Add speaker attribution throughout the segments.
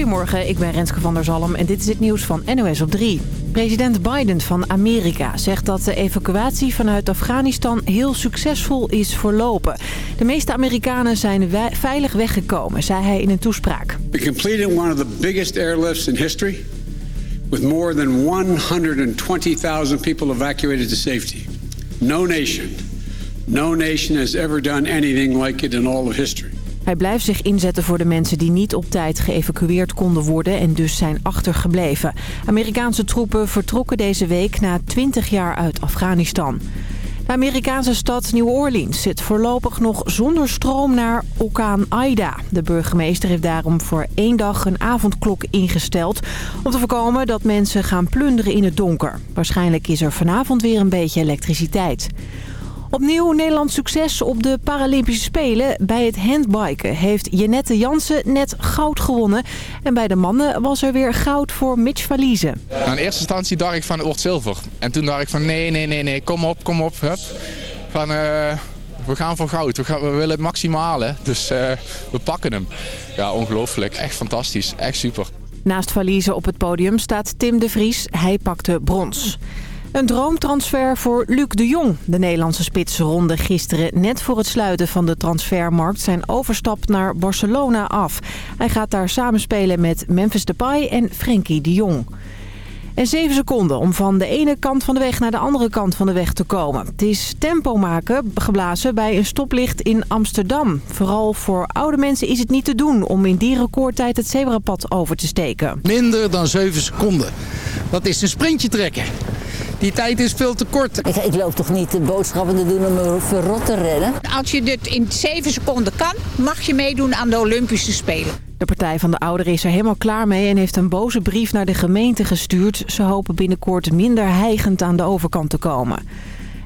Speaker 1: Goedemorgen, ik ben Renske van der Zalm en dit is het nieuws van NOS op 3. President Biden van Amerika zegt dat de evacuatie vanuit Afghanistan heel succesvol is verlopen. De meeste Amerikanen zijn veilig weggekomen, zei hij in een toespraak.
Speaker 2: We completed one of the biggest airlifts in history. With more than 120,000 people evacuated to safety. No nation, no nation has ever done anything like it in all of history.
Speaker 1: Hij blijft zich inzetten voor de mensen die niet op tijd geëvacueerd konden worden en dus zijn achtergebleven. Amerikaanse troepen vertrokken deze week na 20 jaar uit Afghanistan. De Amerikaanse stad New Orleans zit voorlopig nog zonder stroom naar orkaan Aida. De burgemeester heeft daarom voor één dag een avondklok ingesteld... om te voorkomen dat mensen gaan plunderen in het donker. Waarschijnlijk is er vanavond weer een beetje elektriciteit. Opnieuw Nederlands succes op de Paralympische Spelen. Bij het handbiken heeft Jenette Jansen net goud gewonnen. En bij de mannen was er weer goud voor Mitch Valiezen.
Speaker 3: Nou, in eerste instantie dacht ik van het wordt zilver. En toen dacht ik van nee, nee, nee, nee, kom op, kom op. Hup. Van, uh, we gaan voor goud. We, gaan, we willen het maximale. Dus uh, we pakken hem. Ja, ongelooflijk. Echt fantastisch. Echt super.
Speaker 1: Naast Valiezen op het podium staat Tim de Vries. Hij pakte brons. Een droomtransfer voor Luc de Jong. De Nederlandse spits ronde gisteren net voor het sluiten van de transfermarkt zijn overstap naar Barcelona af. Hij gaat daar samenspelen met Memphis Depay en Frenkie de Jong. En 7 seconden om van de ene kant van de weg naar de andere kant van de weg te komen. Het is tempo maken geblazen bij een stoplicht in Amsterdam. Vooral voor oude mensen is het niet te doen om in die recordtijd het zebrapad over te steken.
Speaker 4: Minder dan 7 seconden. Dat is een sprintje trekken. Die tijd is veel te kort.
Speaker 5: Ik, ik loop toch niet de boodschappen te doen om een verrot te redden?
Speaker 6: Als je dit in 7 seconden kan, mag je meedoen aan de Olympische Spelen.
Speaker 1: De Partij van de Ouderen is er helemaal klaar mee en heeft een boze brief naar de gemeente gestuurd. Ze hopen binnenkort minder heigend aan de overkant te komen.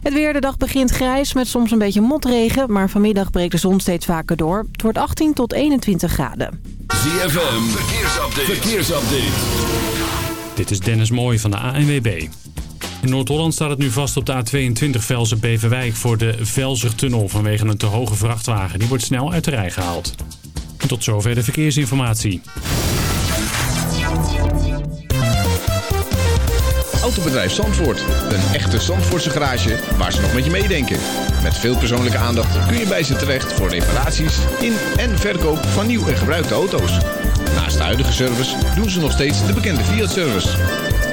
Speaker 1: Het weer, de dag begint grijs met soms een beetje motregen, maar vanmiddag breekt de zon steeds vaker door. Het wordt 18 tot 21 graden.
Speaker 7: ZFM, verkeersupdate. verkeersupdate.
Speaker 8: Dit is Dennis Mooij van de ANWB. In Noord-Holland staat het nu vast op de A22 Velzen-Beverwijk voor de Velzigtunnel vanwege een te hoge vrachtwagen. Die wordt snel uit de rij gehaald. Tot zover de verkeersinformatie.
Speaker 9: Autobedrijf Zandvoort. Een echte Zandvoortse garage waar ze nog met je meedenken. Met veel persoonlijke aandacht kun je bij ze terecht voor reparaties in en verkoop van nieuw en gebruikte auto's. Naast de huidige service doen ze nog steeds de bekende Fiat-service.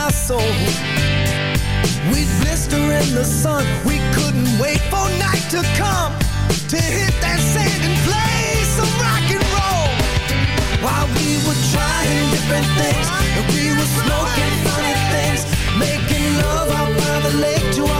Speaker 10: my soul. We'd blister in the sun We couldn't wait for night to come To hit that sand and play some rock and roll. While we were trying different things And we were smoking funny things Making love out by the lake to our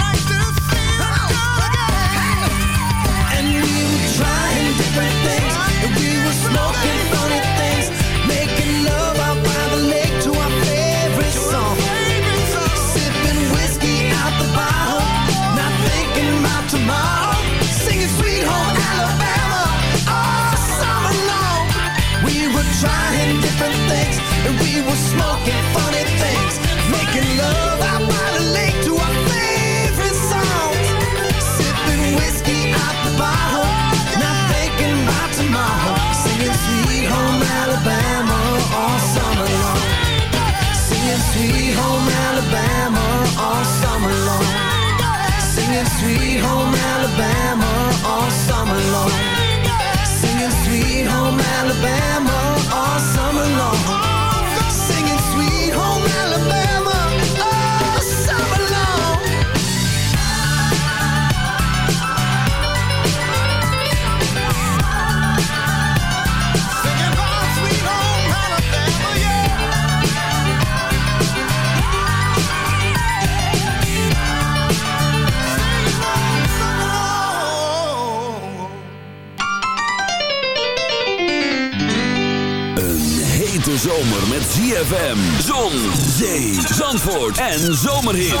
Speaker 7: en
Speaker 11: zomerhit.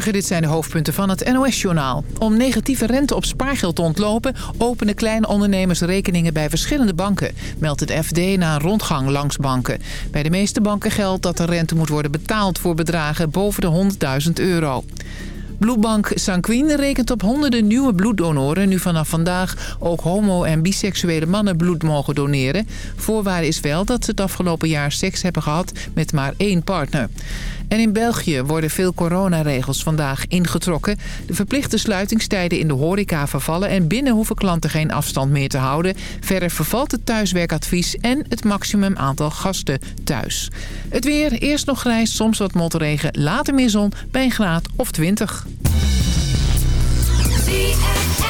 Speaker 12: Dit zijn de hoofdpunten van het NOS-journaal. Om negatieve rente op spaargeld te ontlopen... openen kleine ondernemers rekeningen bij verschillende banken... meldt het FD na een rondgang langs banken. Bij de meeste banken geldt dat de rente moet worden betaald... voor bedragen boven de 100.000 euro. Bloedbank Sanquin rekent op honderden nieuwe bloeddonoren... nu vanaf vandaag ook homo- en biseksuele mannen bloed mogen doneren. Voorwaarde is wel dat ze het afgelopen jaar seks hebben gehad met maar één partner. En in België worden veel coronaregels vandaag ingetrokken. De verplichte sluitingstijden in de horeca vervallen... en binnen hoeven klanten geen afstand meer te houden. Verder vervalt het thuiswerkadvies en het maximum aantal gasten thuis. Het weer, eerst nog grijs, soms wat motregen, later meer zon... bij een graad of 20.
Speaker 13: I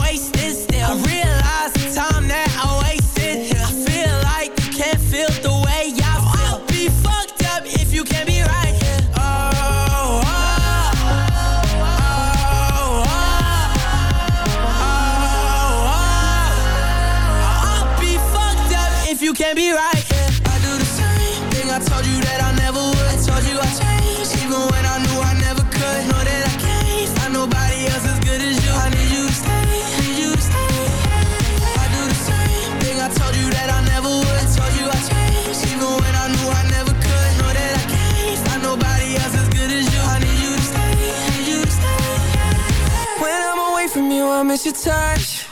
Speaker 13: I miss your touch.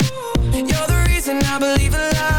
Speaker 13: You're the reason I believe in love.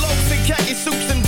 Speaker 14: loafs and khaki suits and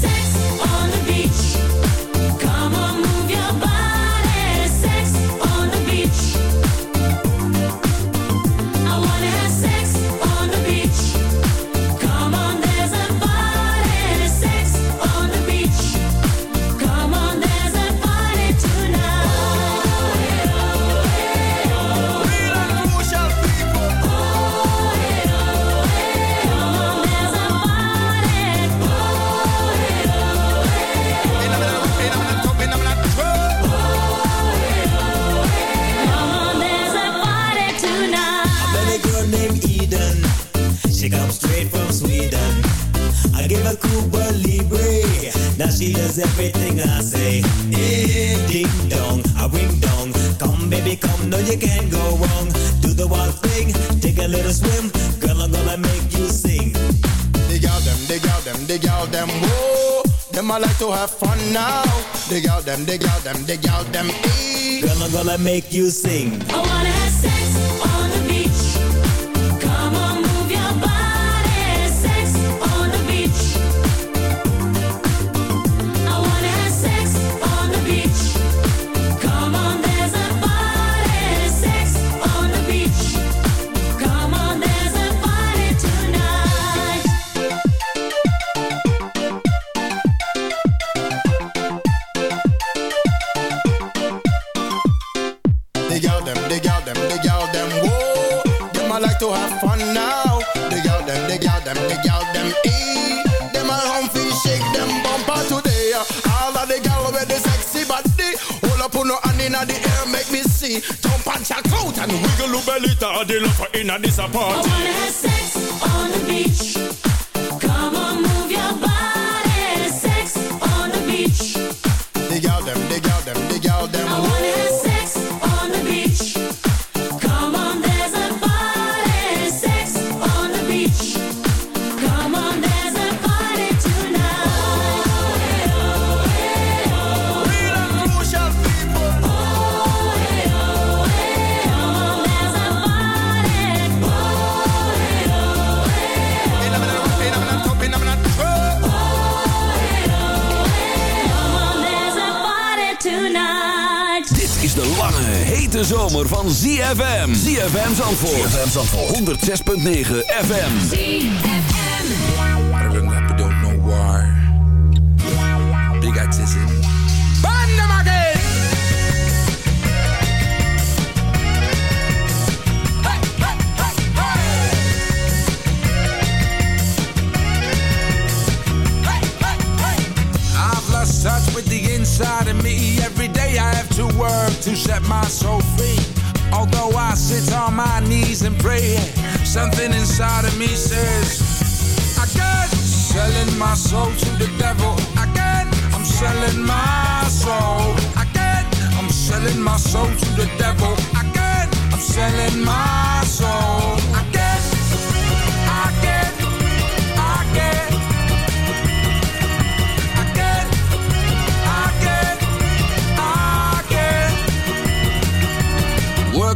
Speaker 15: she does everything I say. Eh, ding dong, a ring dong. Come baby, come, no you can't go wrong. Do the one thing, take a little swim. Girl, I'm gonna make you sing.
Speaker 14: Dig out them, dig out them, dig out them. Whoa, them I like to have fun now. Dig out them, dig out them, dig out them. E.
Speaker 15: Girl, I'm gonna make you sing.
Speaker 16: I wanna
Speaker 14: inna this
Speaker 16: I
Speaker 11: knees and pray, something inside of me says, Again, selling my soul to the devil. Again, I'm selling my soul. Again, I'm selling my soul to the devil. Again, I'm selling my soul.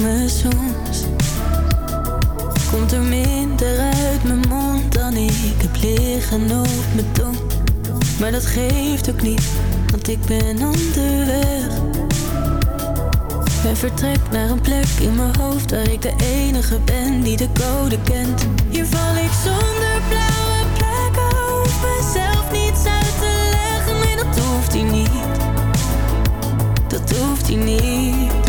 Speaker 17: Me soms. Komt er minder uit mijn mond dan ik heb liggen op mijn tong. Maar dat geeft ook niet, want ik ben onderweg. En vertrek naar een plek in mijn hoofd waar ik de enige ben die de code kent. Hier val ik zonder blauwe plekken, hoef mezelf niets uit te leggen. Nee, dat hoeft hij niet dat hoeft hij niet.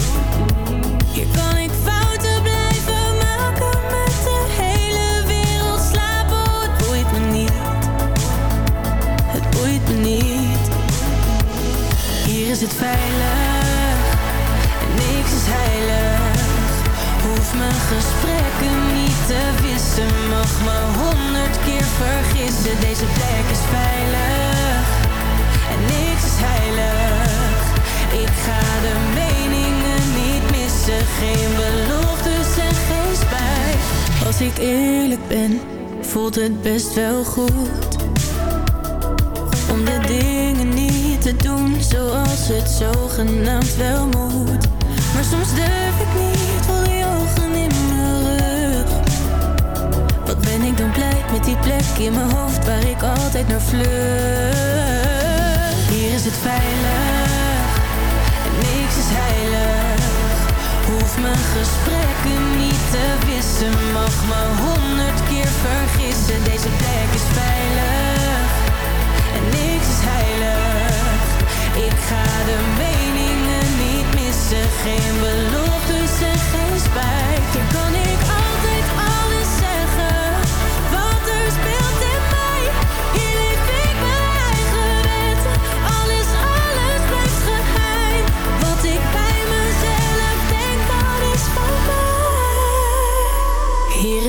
Speaker 17: Eerlijk ben, voelt het best wel goed. Om de dingen niet te doen zoals het zogenaamd wel moet. Maar soms durf ik niet, voel die ogen in mijn rug. Wat ben ik dan blij met die plek in mijn hoofd waar ik altijd naar vlucht. Hier is het veilig en niks is heilig. Hoef mijn gesprekken niet te wissen, mag me honderd keer vergissen. Deze plek is veilig en niks is heilig. Ik ga de meningen niet missen, geen beloftes en geen spijt. Kan ik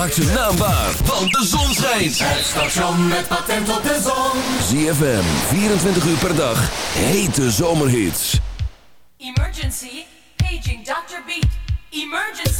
Speaker 7: maakt zijn naam waar, want de zon schijnt.
Speaker 18: Het station met patent op de zon.
Speaker 7: ZFM, 24 uur per dag, hete zomerhits.
Speaker 16: Emergency, paging Dr. Beat. Emergency.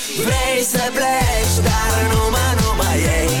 Speaker 19: Vrei să pleci, dar nu mă, nu mai ei